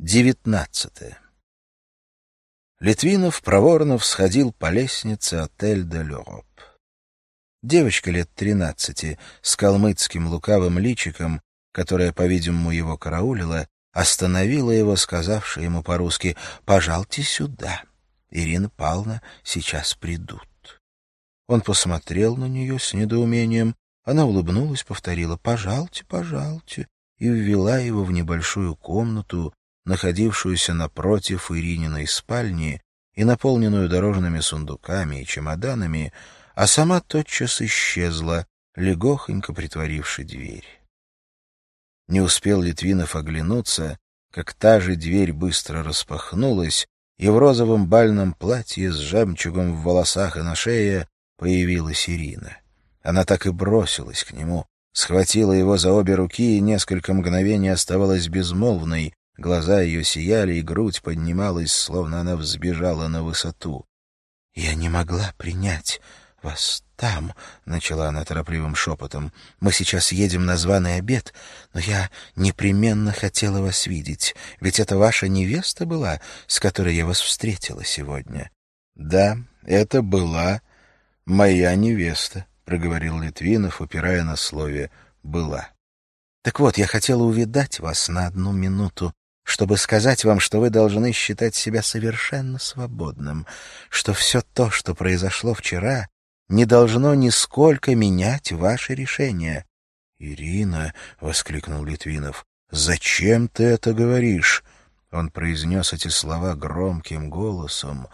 Девятнадцатое. Литвинов проворно всходил по лестнице отель де l'Europe. Девочка лет тринадцати с калмыцким лукавым личиком, которая, по-видимому, его караулила, остановила его, сказавши ему по-русски «Пожалуйте сюда, Ирина Павловна сейчас придут». Он посмотрел на нее с недоумением, она улыбнулась, повторила «Пожалуйте, пожалуйте» и ввела его в небольшую комнату, находившуюся напротив Ирининой спальни и наполненную дорожными сундуками и чемоданами, а сама тотчас исчезла, легохонько притворивши дверь. Не успел Литвинов оглянуться, как та же дверь быстро распахнулась, и в розовом бальном платье с жемчугом в волосах и на шее появилась Ирина. Она так и бросилась к нему, схватила его за обе руки и несколько мгновений оставалась безмолвной, Глаза ее сияли, и грудь поднималась, словно она взбежала на высоту. — Я не могла принять вас там, — начала она торопливым шепотом. — Мы сейчас едем на званый обед, но я непременно хотела вас видеть, ведь это ваша невеста была, с которой я вас встретила сегодня. — Да, это была моя невеста, — проговорил Литвинов, упирая на слове «была». Так вот, я хотела увидать вас на одну минуту чтобы сказать вам, что вы должны считать себя совершенно свободным, что все то, что произошло вчера, не должно нисколько менять ваше решение. — Ирина, — воскликнул Литвинов, — зачем ты это говоришь? Он произнес эти слова громким голосом.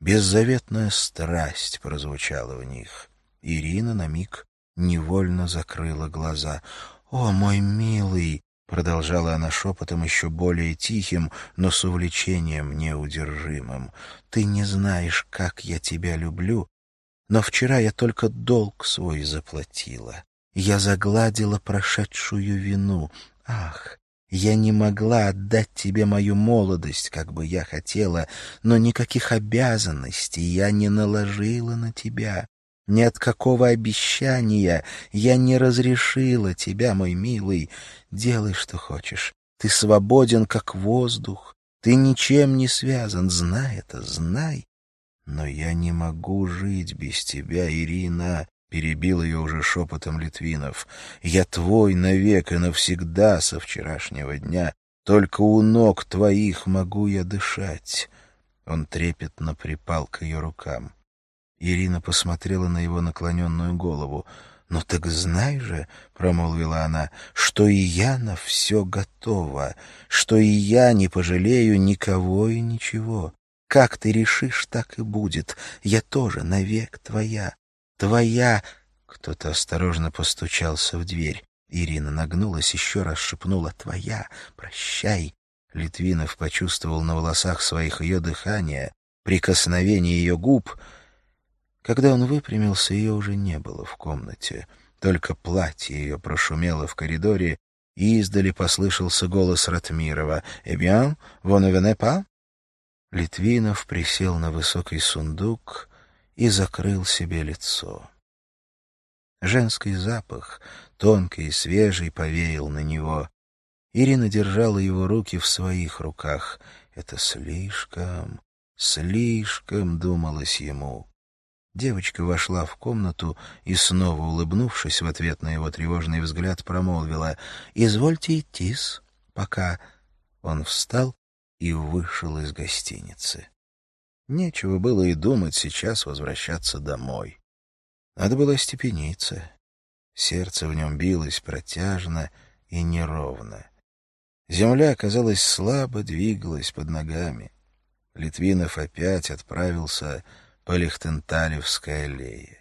Беззаветная страсть прозвучала в них. Ирина на миг невольно закрыла глаза. — О, мой милый! Продолжала она шепотом еще более тихим, но с увлечением неудержимым. «Ты не знаешь, как я тебя люблю, но вчера я только долг свой заплатила. Я загладила прошедшую вину. Ах, я не могла отдать тебе мою молодость, как бы я хотела, но никаких обязанностей я не наложила на тебя. Ни от какого обещания я не разрешила тебя, мой милый. Делай, что хочешь. Ты свободен, как воздух. Ты ничем не связан. Знай это, знай. Но я не могу жить без тебя, Ирина, — перебил ее уже шепотом Литвинов. Я твой навек и навсегда со вчерашнего дня. Только у ног твоих могу я дышать. Он трепетно припал к ее рукам. Ирина посмотрела на его наклоненную голову. «Ну так знай же», — промолвила она, — «что и я на все готова, что и я не пожалею никого и ничего. Как ты решишь, так и будет. Я тоже навек твоя. Твоя...» Кто-то осторожно постучался в дверь. Ирина нагнулась, еще раз шепнула «Твоя, прощай». Литвинов почувствовал на волосах своих ее дыхание, прикосновение ее губ — когда он выпрямился, ее уже не было в комнате. Только платье ее прошумело в коридоре, и издали послышался голос Ратмирова. «Eh bien, vous ne venez pas?» Литвинов присел на высокий сундук и закрыл себе лицо. Женский запах, тонкий и свежий, повеял на него. Ирина держала его руки в своих руках. Это слишком, слишком, думалось ему. Девочка вошла в комнату и, снова улыбнувшись в ответ на его тревожный взгляд, промолвила «Извольте идти-с, пока...» Он встал и вышел из гостиницы. Нечего было и думать сейчас возвращаться домой. Надо было остепениться. Сердце в нем билось протяжно и неровно. Земля, казалось, слабо двигалась под ногами. Литвинов опять отправился по Лихтенталевской аллее.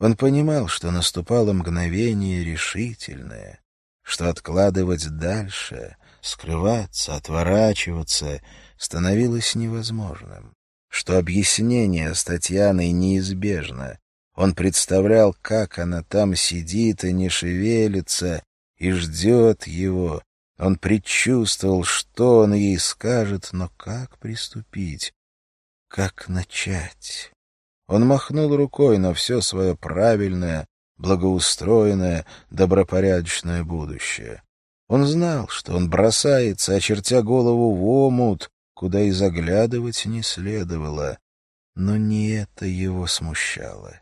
Он понимал, что наступало мгновение решительное, что откладывать дальше, скрываться, отворачиваться становилось невозможным, что объяснение с Татьяной неизбежно. Он представлял, как она там сидит и не шевелится, и ждет его. Он предчувствовал, что он ей скажет, но как приступить? Как начать? Он махнул рукой на все свое правильное, благоустроенное, добропорядочное будущее. Он знал, что он бросается, очертя голову в омут, куда и заглядывать не следовало. Но не это его смущало.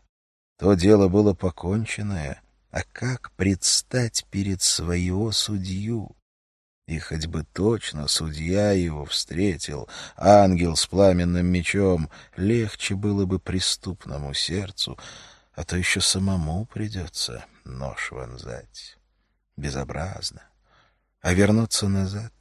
То дело было поконченное, а как предстать перед своего судью? И хоть бы точно судья его встретил, ангел с пламенным мечом, легче было бы преступному сердцу, а то еще самому придется нож вонзать. Безобразно. А вернуться назад,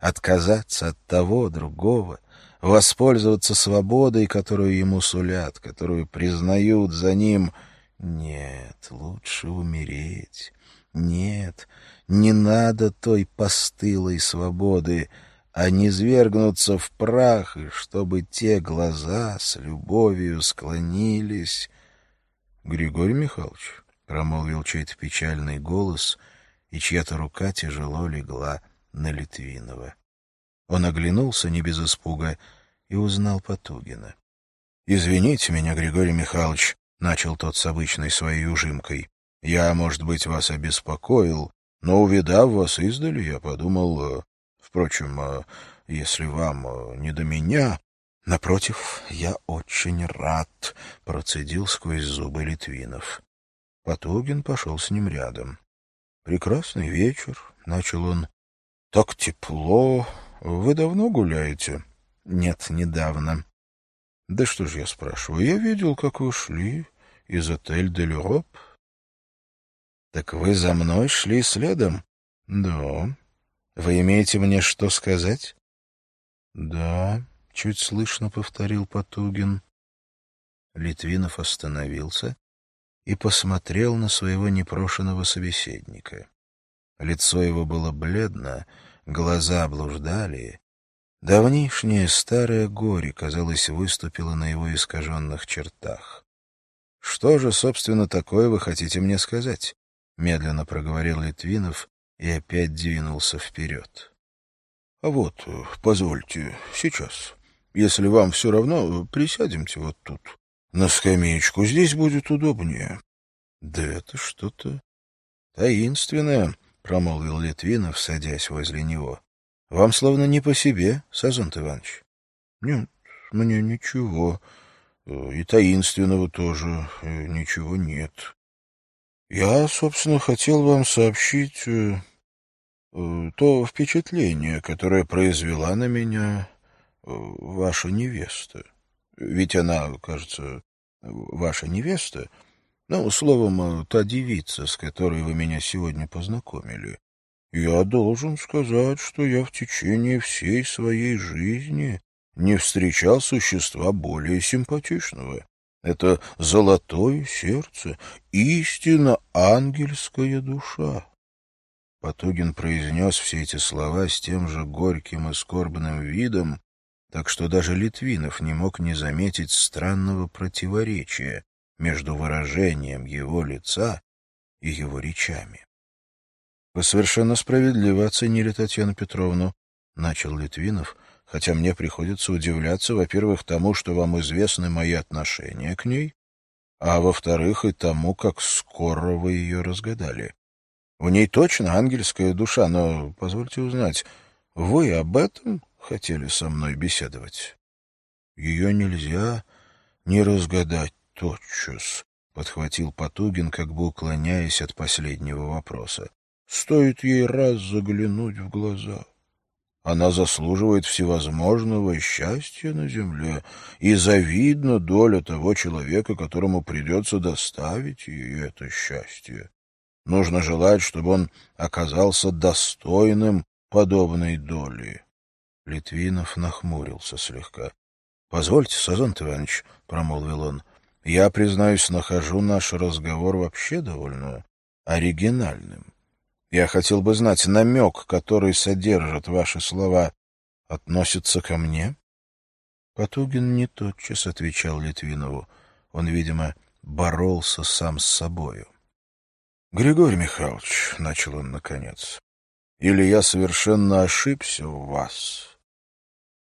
отказаться от того, другого, воспользоваться свободой, которую ему сулят, которую признают за ним. Нет, лучше умереть. Нет, не надо той постылой свободы, а не свергнуться в прах, и чтобы те глаза с любовью склонились. — Григорий Михайлович, — промолвил чей-то печальный голос, и чья-то рука тяжело легла на Литвинова. Он оглянулся не без испуга и узнал Потугина. — Извините меня, Григорий Михайлович, — начал тот с обычной своей ужимкой. — Я, может быть, вас обеспокоил, но, увидав вас издали, я подумал... Э, впрочем, э, если вам э, не до меня... — Напротив, я очень рад, — процедил сквозь зубы Литвинов. Потугин пошел с ним рядом. — Прекрасный вечер, — начал он. — Так тепло. Вы давно гуляете? — Нет, недавно. — Да что ж я спрашиваю, я видел, как вы шли из отель де l'Europe. — Так вы за мной шли следом? — Да. — Вы имеете мне что сказать? — Да, — чуть слышно повторил Потугин. Литвинов остановился и посмотрел на своего непрошенного собеседника. Лицо его было бледно, глаза блуждали. Давнишнее старое горе, казалось, выступило на его искаженных чертах. — Что же, собственно, такое вы хотите мне сказать? — медленно проговорил Литвинов и опять двинулся вперед. — А вот, позвольте, сейчас. Если вам все равно, присядемте вот тут. На скамеечку здесь будет удобнее. — Да это что-то таинственное, — промолвил Литвинов, садясь возле него. — Вам словно не по себе, Сазонт Иванович. — Нет, мне ничего. И таинственного тоже э, ничего нет. Я, собственно, хотел вам сообщить э, э, то впечатление, которое произвела на меня ваша невеста. Ведь она, кажется, ваша невеста, ну, словом, та девица, с которой вы меня сегодня познакомили. Я должен сказать, что я в течение всей своей жизни не встречал существа более симпатичного. Это золотое сердце, истинно ангельская душа. Потугин произнес все эти слова с тем же горьким и скорбным видом, так что даже Литвинов не мог не заметить странного противоречия между выражением его лица и его речами. — Вы совершенно справедливо оценили Татьяну Петровну, — начал Литвинов, хотя мне приходится удивляться, во-первых, тому, что вам известны мои отношения к ней, а во-вторых, и тому, как скоро вы ее разгадали. У ней точно ангельская душа, но, позвольте узнать, вы об этом хотели со мной беседовать. Ее нельзя не разгадать тотчас, — подхватил Потугин, как бы уклоняясь от последнего вопроса. Стоит ей раз заглянуть в глаза. Она заслуживает всевозможного счастья на земле, и завидна доля того человека, которому придется доставить ей это счастье. Нужно желать, чтобы он оказался достойным подобной доли. Литвинов нахмурился слегка. — Позвольте, Сазон Иванович, — промолвил он, — я, признаюсь, нахожу наш разговор вообще довольно оригинальным. Я хотел бы знать, намек, который содержат ваши слова, относится ко мне? Потугин не тотчас отвечал Литвинову. Он, видимо, боролся сам с собою. — Григорий Михайлович, — начал он наконец, — или я совершенно ошибся в вас,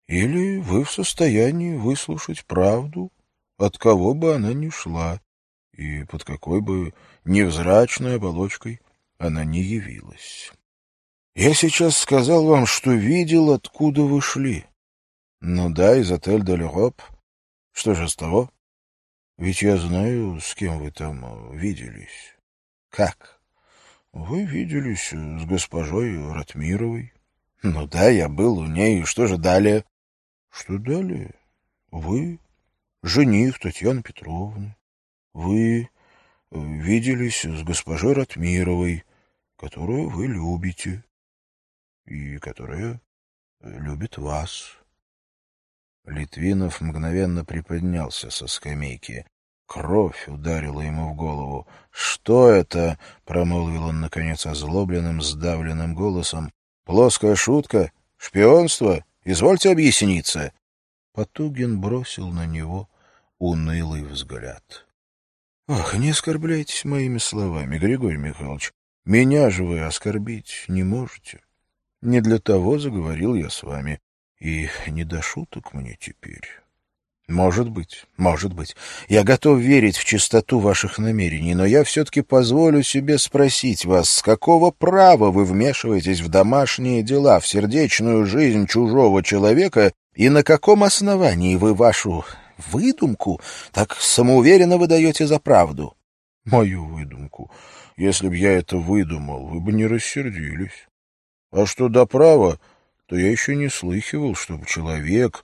или вы в состоянии выслушать правду, от кого бы она ни шла, и под какой бы невзрачной оболочкой она не явилась. Я сейчас сказал вам, что видел, откуда вы шли. Ну да, из отель l'Europe. Что же с того? Ведь я знаю, с кем вы там э, виделись. Как? Вы виделись с госпожой Ратмировой. Ну да, я был у ней. Что же далее? Что далее? Вы, жених Татьяны Петровны. Вы э, виделись с госпожой Ратмировой, которую вы любите и которая любит вас. Литвинов мгновенно приподнялся со скамейки. Кровь ударила ему в голову. «Что это?» — промолвил он, наконец, озлобленным, сдавленным голосом. «Плоская шутка? Шпионство? Извольте объясниться!» Потугин бросил на него унылый взгляд. «Ах, не оскорбляйтесь моими словами, Григорий Михайлович. Меня же вы оскорбить не можете. Не для того заговорил я с вами, и не до шуток мне теперь. Может быть, может быть. Я готов верить в чистоту ваших намерений, но я все-таки позволю себе спросить вас, с какого права вы вмешиваетесь в домашние дела, в сердечную жизнь чужого человека, и на каком основании вы вашу выдумку так самоуверенно выдаете за правду? Мою выдумку. Если б я это выдумал, вы бы не рассердились. А что до права, то я еще не слыхивал, чтобы человек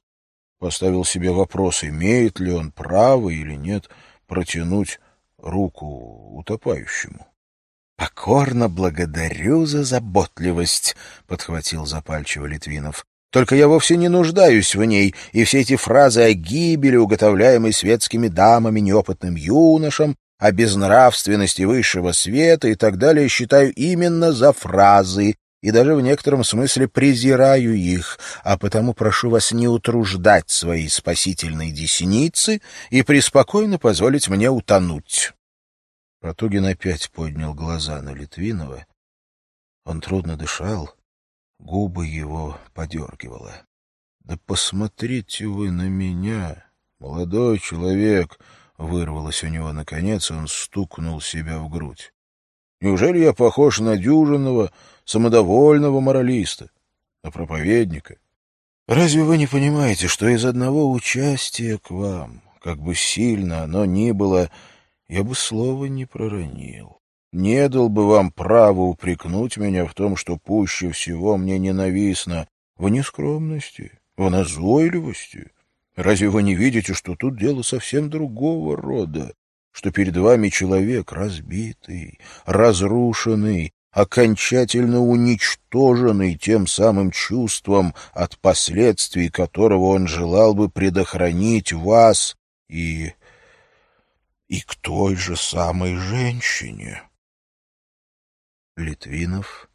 поставил себе вопрос, имеет ли он право или нет протянуть руку утопающему. — Покорно благодарю за заботливость, — подхватил запальчиво Литвинов. — Только я вовсе не нуждаюсь в ней, и все эти фразы о гибели, уготовляемой светскими дамами неопытным юношам, о безнравственности высшего света и так далее считаю именно за фразы, и даже в некотором смысле презираю их, а потому прошу вас не утруждать свои спасительные десницы и преспокойно позволить мне утонуть. Потугин опять поднял глаза на Литвинова. Он трудно дышал, губы его подергивало. — Да посмотрите вы на меня, молодой человек! — вырвалось у него наконец, и он стукнул себя в грудь. — Неужели я похож на дюжинного самодовольного моралиста, а проповедника. Разве вы не понимаете, что из одного участия к вам, как бы сильно оно ни было, я бы слова не проронил? Не дал бы вам права упрекнуть меня в том, что пуще всего мне ненавистно в нескромности, в назойливости. Разве вы не видите, что тут дело совсем другого рода, что перед вами человек разбитый, разрушенный, окончательно уничтоженный тем самым чувством, от последствий которого он желал бы предохранить вас и... и к той же самой женщине. Литвинов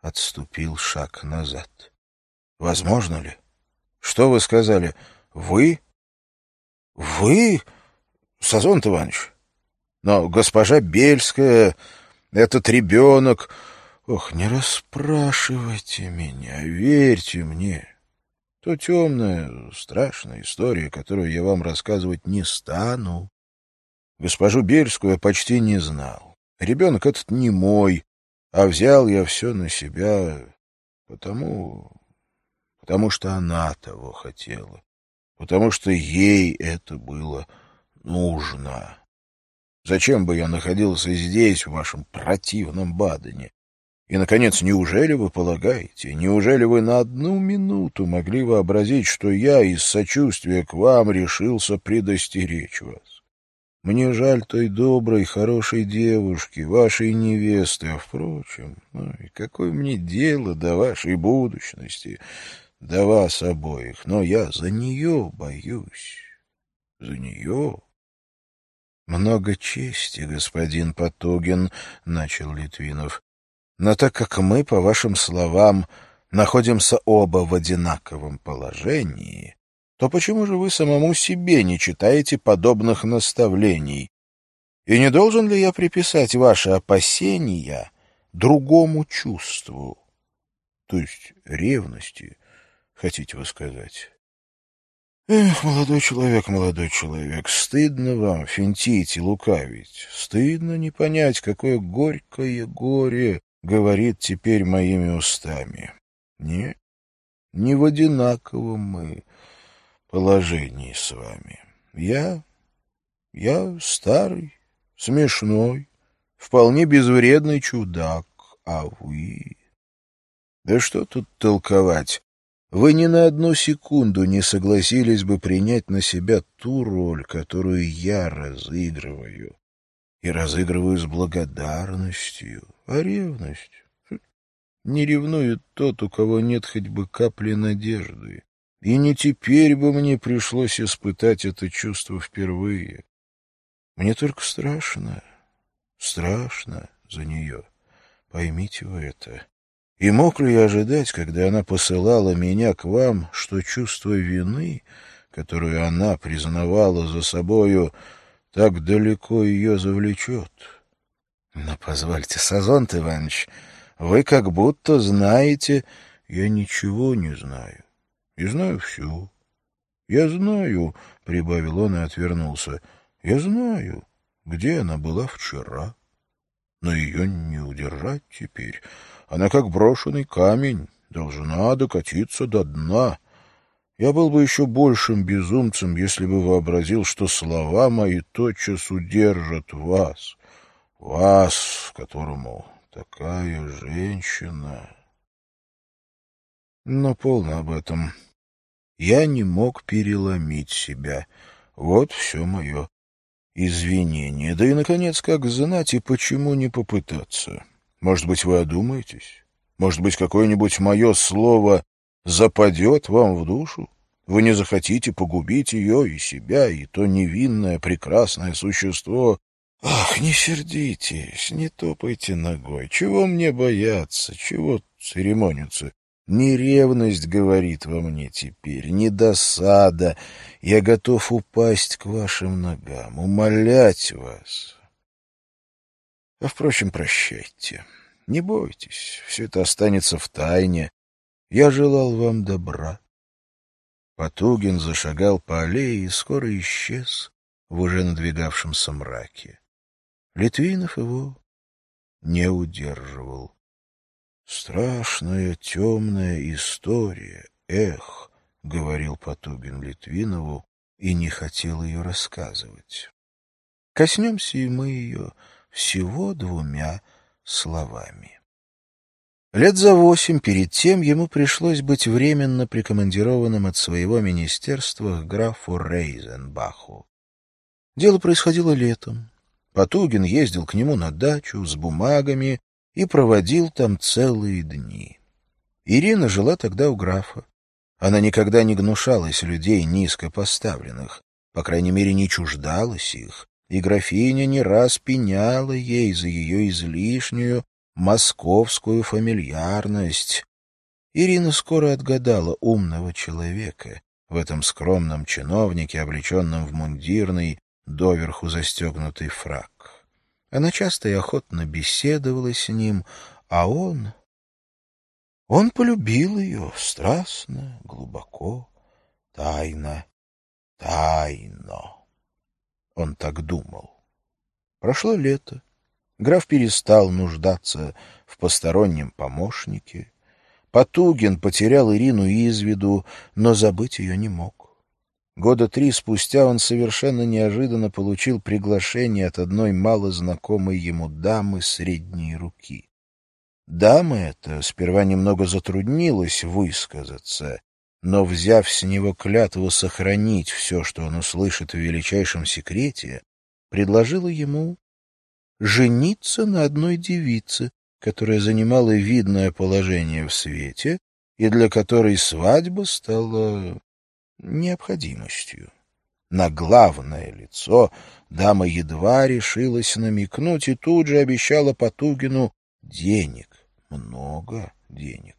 отступил шаг назад. — Возможно ли? Что вы сказали? Вы? Вы? Сазон Иванович? Но госпожа Бельская этот ребенок... Ох, не расспрашивайте меня, верьте мне. То темная, страшная история, которую я вам рассказывать не стану. Госпожу Бельскую я почти не знал. Ребенок этот не мой, а взял я все на себя, потому... потому что она того хотела, потому что ей это было нужно. Зачем бы я находился здесь, в вашем противном Бадене? И, наконец, неужели вы полагаете, неужели вы на одну минуту могли вообразить, что я из сочувствия к вам решился предостеречь вас? Мне жаль той доброй, хорошей девушки, вашей невесты, а, впрочем, ну и какое мне дело до вашей будущности, до вас обоих, но я за нее боюсь, за нее... Много чести, господин Потугин, — начал Литвинов. Но так как мы, по вашим словам, находимся оба в одинаковом положении, то почему же вы самому себе не читаете подобных наставлений? И не должен ли я приписать ваши опасения другому чувству? То есть ревности, хотите вы сказать? Эх, молодой человек, молодой человек, стыдно вам финтить и лукавить. Стыдно не понять, какое горькое горе говорит теперь моими устами. Нет, не в одинаковом мы положении с вами. Я... я старый, смешной, вполне безвредный чудак, а вы... Да что тут толковать? Вы ни на одну секунду не согласились бы принять на себя ту роль, которую я разыгрываю. И разыгрываю с благодарностью, а ревность не ревнует тот, у кого нет хоть бы капли надежды. И не теперь бы мне пришлось испытать это чувство впервые. Мне только страшно, страшно за нее. Поймите вы это. И мог ли я ожидать, когда она посылала меня к вам, что чувство вины, которую она признавала за собою, так далеко ее завлечет? Но позвольте, Сазонт Иванович, вы как будто знаете... Я ничего не знаю. И знаю все. Я знаю, — прибавил он и отвернулся, — я знаю, где она была вчера. Но ее не удержать теперь. Она как брошенный камень, должна докатиться до дна. Я был бы еще большим безумцем, если бы вообразил, что слова мои тотчас удержат вас, вас, которому Такая женщина. Но полно об этом. Я не мог переломить себя. Вот все мое извинение. Да и, наконец, как знать и почему не попытаться? Может быть, вы одумаетесь? Может быть, какое-нибудь мое слово западет вам в душу? Вы не захотите погубить ее и себя, и то невинное, прекрасное существо, Ах, не сердитесь, не топайте ногой. Чего мне бояться, чего церемониться? Не ревность говорит во мне теперь, не досада. Я готов упасть к вашим ногам, умолять вас. А, впрочем, прощайте. Не бойтесь, все это останется в тайне. Я желал вам добра. Потугин зашагал по аллее и скоро исчез в уже надвигавшемся мраке. Литвинов его не удерживал. «Страшная темная история, эх!» — говорил Потугин Литвинову и не хотел ее рассказывать. Коснемся и мы ее всего двумя словами. Лет за восемь перед тем ему пришлось быть временно прикомандированным от своего министерства к графу Рейзенбаху. Дело происходило летом. Потугин ездил к нему на дачу с бумагами и проводил там целые дни. Ирина жила тогда у графа. Она никогда не гнушалась людей низко поставленных, по крайней мере, не чуждалась их, и графиня не раз пеняла ей за ее излишнюю московскую фамильярность. Ирина скоро отгадала умного человека в этом скромном чиновнике, облеченном в мундирный, доверху застегнутый фраг. Она часто и охотно беседовала с ним, а он... Он полюбил ее страстно, глубоко, тайно, тайно. Он так думал. Прошло лето. Граф перестал нуждаться в постороннем помощнике. Потугин потерял Ирину из виду, но забыть ее не мог. Года три спустя он совершенно неожиданно получил приглашение от одной малознакомой ему дамы средней руки. Дама эта сперва немного затруднилась высказаться, но, взяв с него клятву сохранить все, что он услышит в величайшем секрете, предложила ему жениться на одной девице, которая занимала видное положение в свете и для которой свадьба стала необходимостью. На главное лицо дама едва решилась намекнуть и тут же обещала Потугину денег, много денег.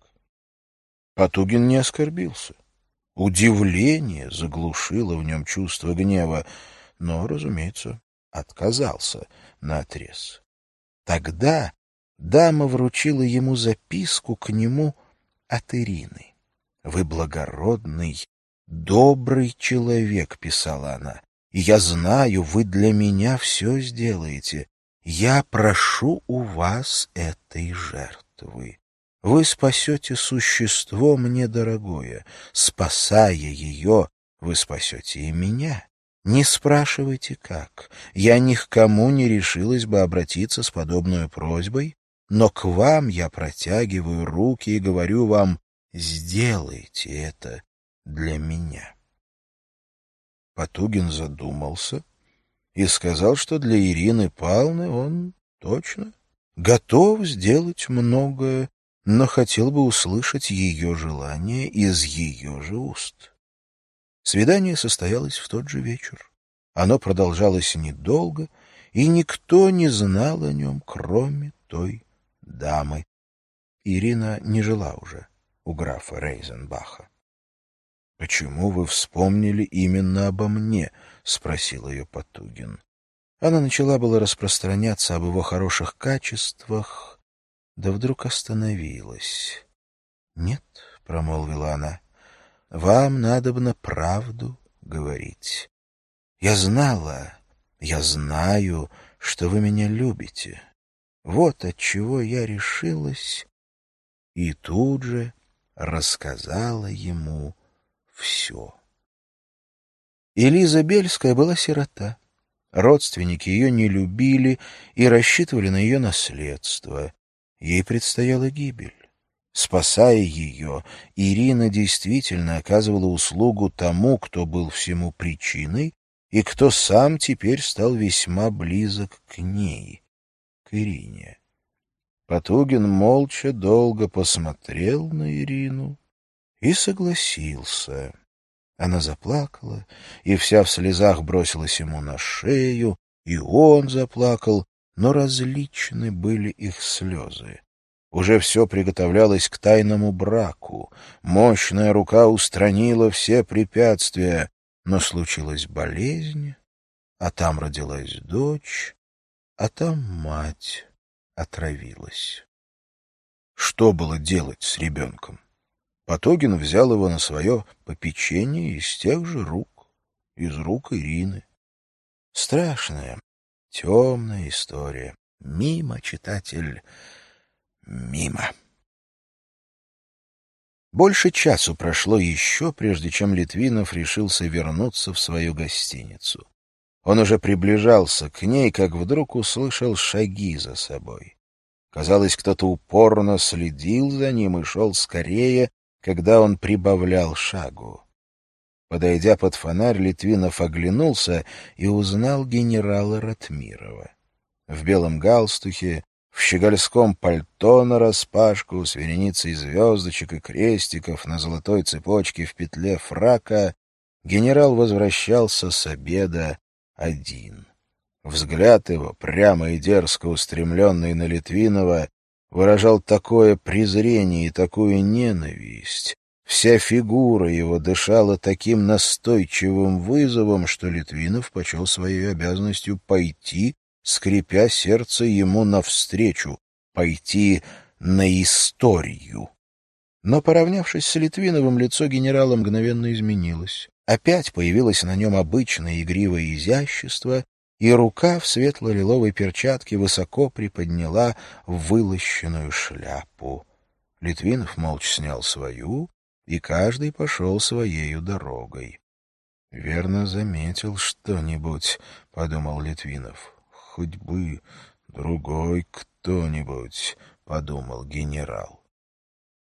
Потугин не оскорбился. Удивление заглушило в нем чувство гнева, но, разумеется, отказался наотрез. Тогда дама вручила ему записку к нему от Ирины. «Вы благородный «Добрый человек», — писала она, — «и я знаю, вы для меня все сделаете. я прошу у вас этой жертвы. Вы спасете существо мне дорогое. Спасая ее, вы спасете и меня. Не спрашивайте, как. Я ни к кому не решилась бы обратиться с подобной просьбой, но к вам я протягиваю руки и говорю вам, сделайте это для меня. Потугин задумался и сказал, что для Ирины Павловны он точно готов сделать многое, но хотел бы услышать ее желание из ее же уст. Свидание состоялось в тот же вечер. Оно продолжалось недолго, и никто не знал о нем, кроме той дамы. Ирина не жила уже у графа Рейзенбаха. — Почему вы вспомнили именно обо мне? — спросил ее Потугин. Она начала было распространяться об его хороших качествах, да вдруг остановилась. — Нет, — промолвила она, — вам надобно правду говорить. Я знала, я знаю, что вы меня любите. Вот от чего я решилась и тут же рассказала ему все. Элиза Бельская была сирота. Родственники ее не любили и рассчитывали на ее наследство. Ей предстояла гибель. Спасая ее, Ирина действительно оказывала услугу тому, кто был всему причиной и кто сам теперь стал весьма близок к ней, к Ирине. Потугин молча долго посмотрел на Ирину и согласился. Она заплакала, и вся в слезах бросилась ему на шею, и он заплакал, но различны были их слезы. Уже все приготовлялось к тайному браку. Мощная рука устранила все препятствия, но случилась болезнь, а там родилась дочь, а там мать отравилась. Что было делать с ребенком? Потогин взял его на свое попечение из тех же рук, из рук Ирины. Страшная, темная история. Мимо, читатель, мимо. Больше часу прошло еще, прежде чем Литвинов решился вернуться в свою гостиницу. Он уже приближался к ней, как вдруг услышал шаги за собой. Казалось, кто-то упорно следил за ним и шел скорее, когда он прибавлял шагу. Подойдя под фонарь, Литвинов оглянулся и узнал генерала Ратмирова. В белом галстухе, в щегольском пальто нараспашку, с вереницей звездочек и крестиков на золотой цепочке в петле фрака, генерал возвращался с обеда один. Взгляд его, прямо и дерзко устремленный на Литвинова, выражал такое презрение и такую ненависть. Вся фигура его дышала таким настойчивым вызовом, что Литвинов почел своей обязанностью пойти, скрипя сердце ему навстречу, пойти на историю. Но, поравнявшись с Литвиновым, лицо генерала мгновенно изменилось. Опять появилось на нем обычное игривое изящество, и рука в светло-лиловой перчатке высоко приподняла вылощенную шляпу. Литвинов молча снял свою, и каждый пошел своею дорогой. — Верно заметил что-нибудь, — подумал Литвинов. — Хоть бы другой кто-нибудь, — подумал генерал.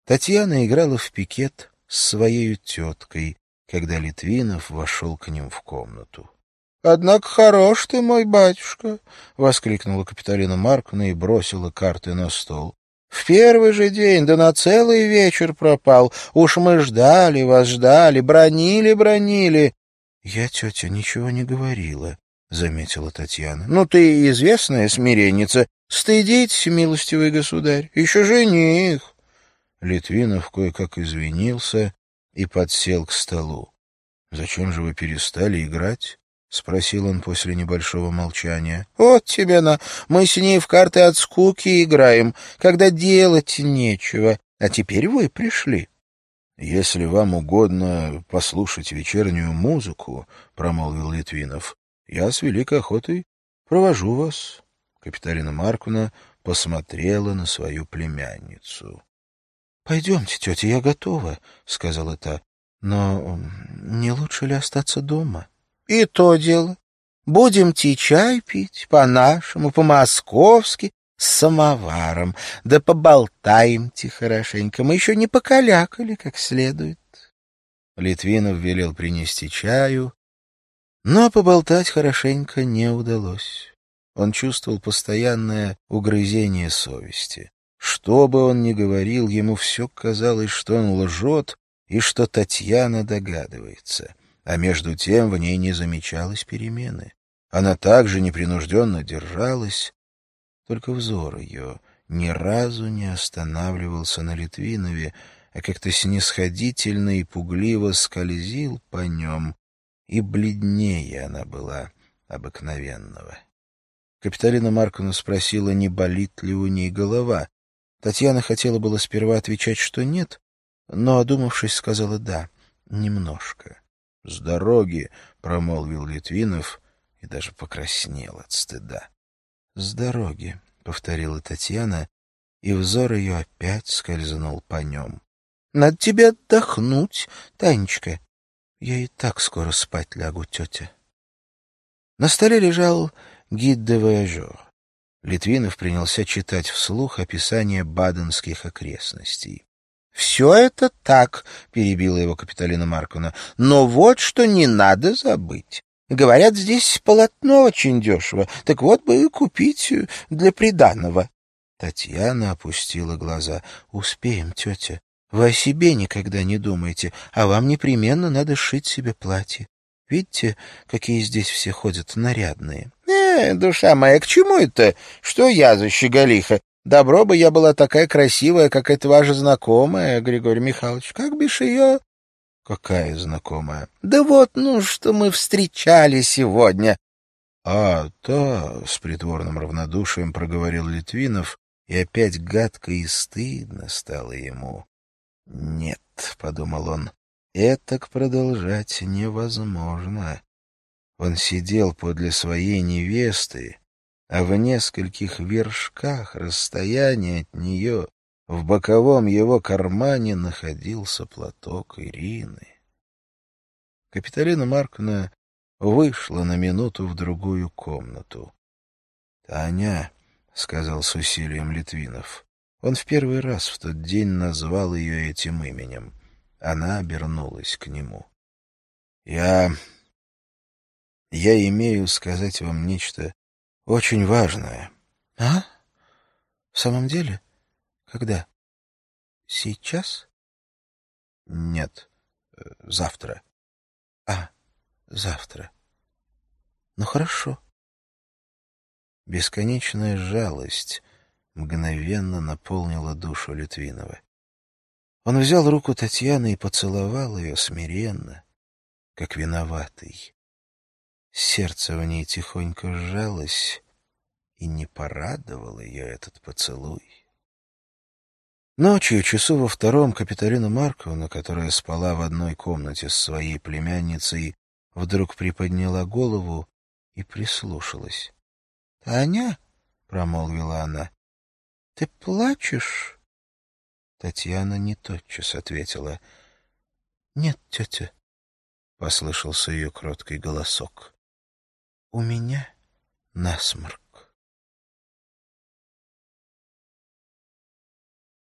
Татьяна играла в пикет с своей теткой, когда Литвинов вошел к ним в комнату. — Однако хорош ты, мой батюшка! — воскликнула Капиталина Марковна и бросила карты на стол. — В первый же день, да на целый вечер пропал. Уж мы ждали вас, ждали, бронили, бронили. — Я, тетя, ничего не говорила, — заметила Татьяна. — Ну, ты известная смиренница. Стыдитесь, милостивый государь, еще жених. Литвинов кое-как извинился и подсел к столу. — Зачем же вы перестали играть? — спросил он после небольшого молчания. — Вот тебе на! Мы с ней в карты от скуки играем, когда делать нечего. А теперь вы пришли. — Если вам угодно послушать вечернюю музыку, — промолвил Литвинов, — я с великой охотой провожу вас Капиталина Маркуна посмотрела на свою племянницу. — Пойдемте, тетя, я готова, — сказала та. — Но не лучше ли остаться дома? — И то дело. Будем те чай пить по-нашему, по-московски, с самоваром, да поболтаем-те хорошенько. Мы еще не покалякали как следует. Литвинов велел принести чаю, но поболтать хорошенько не удалось. Он чувствовал постоянное угрызение совести. Что бы он ни говорил, ему все казалось, что он лжет и что Татьяна догадывается. А между тем в ней не замечалось перемены. Она также непринужденно держалась, только взор ее ни разу не останавливался на Литвинове, а как-то снисходительно и пугливо скользил по нем, и бледнее она была обыкновенного. Капиталина Марковна спросила, не болит ли у ней голова. Татьяна хотела было сперва отвечать, что нет, но, одумавшись, сказала «да, немножко». «С дороги», — промолвил Литвинов и даже покраснел от стыда. «С дороги», — повторила Татьяна, и взор ее опять скользнул по нем. — Надо тебе отдохнуть, Танечка. Я и так скоро спать лягу, тетя. На столе лежал гид де вояжер. Литвинов принялся читать вслух описание баденских окрестностей. — Все это так, — перебила его Капиталина Марковна, — но вот что не надо забыть. Говорят, здесь полотно очень дешево, так вот бы и купить для приданого. Татьяна опустила глаза. — Успеем, тетя. Вы о себе никогда не думаете, а вам непременно надо шить себе платье. Видите, какие здесь все ходят нарядные? Э, душа моя, к чему это? Что я за щеголиха? Добро бы я была такая красивая, как эта ваша знакомая, Григорий Михайлович. Как бишь ее? Какая знакомая? Да вот, ну, что мы встречали сегодня. А, та, с притворным равнодушием проговорил Литвинов, и опять гадко и стыдно стало ему. Нет, подумал он, Этак продолжать невозможно. Он сидел подле своей невесты, а в нескольких вершках расстояния от нее в боковом его кармане находился платок Ирины. Капиталина Марковна вышла на минуту в другую комнату. — Таня, — сказал с усилием Литвинов, — он в первый раз в тот день назвал ее этим именем — она обернулась к нему. «Я... я имею сказать вам нечто очень важное». «А? В самом деле? Когда? Сейчас?» «Нет, завтра». «А, завтра. Ну, хорошо». Бесконечная жалость мгновенно наполнила душу Литвинова. Он взял руку Татьяны и поцеловал ее смиренно, как виноватый. Сердце в ней тихонько сжалось, и не порадовал ее этот поцелуй. Ночью, часу во втором, Капиталина Марковна, которая спала в одной комнате с своей племянницей, вдруг приподняла голову и прислушалась. — Таня, — промолвила она, — ты плачешь? Татьяна не тотчас ответила. — Нет, тетя, — послышался ее кроткий голосок. — У меня насморк.